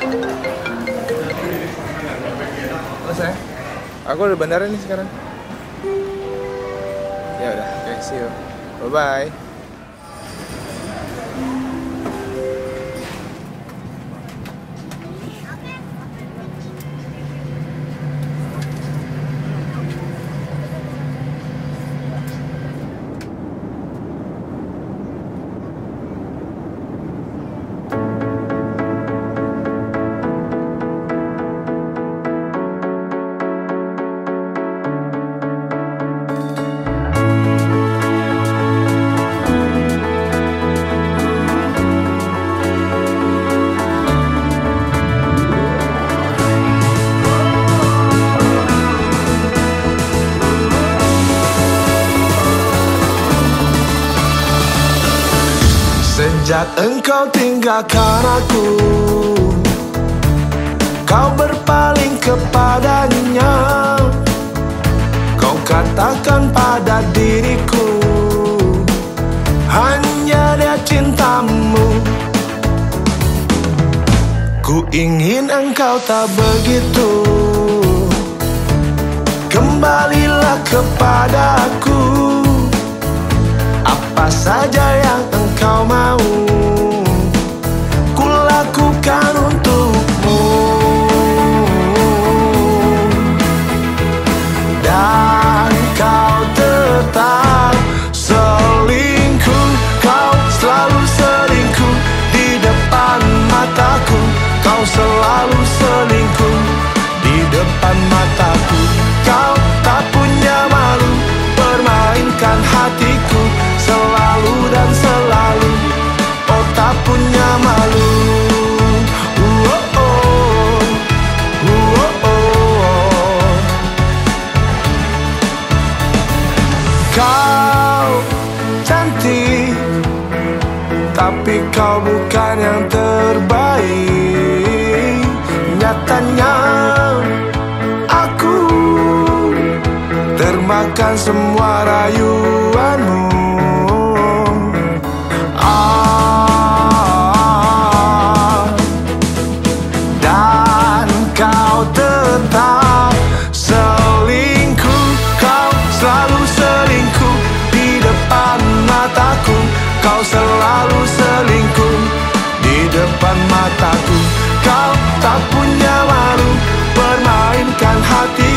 Halo sayang, aku udah bandara nih sekarang. Ya udah, oke, okay, see you. Bye bye. Sejak engkau tinggalkan aku Kau berpaling kepadanya. Kau katakan pada diriku Hanya dia cintamu. Ku ingin engkau tak begitu. Kembalilah kepadaku Apa saja yang Kau cantik Tapi kau bukan yang terbaik. Nyatanya Aku Termakan semua rayuanmu selalu selingkuh di depan mataku. Kau tak punya malu permainkan hatiku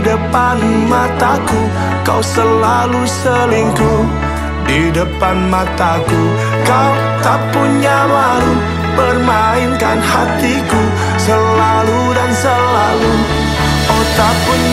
depan mataku Kau selalu selingkuh. Di depan mataku Kau tak punya malu. Permainkan hatiku Selalu dan selalu. Oh tak punya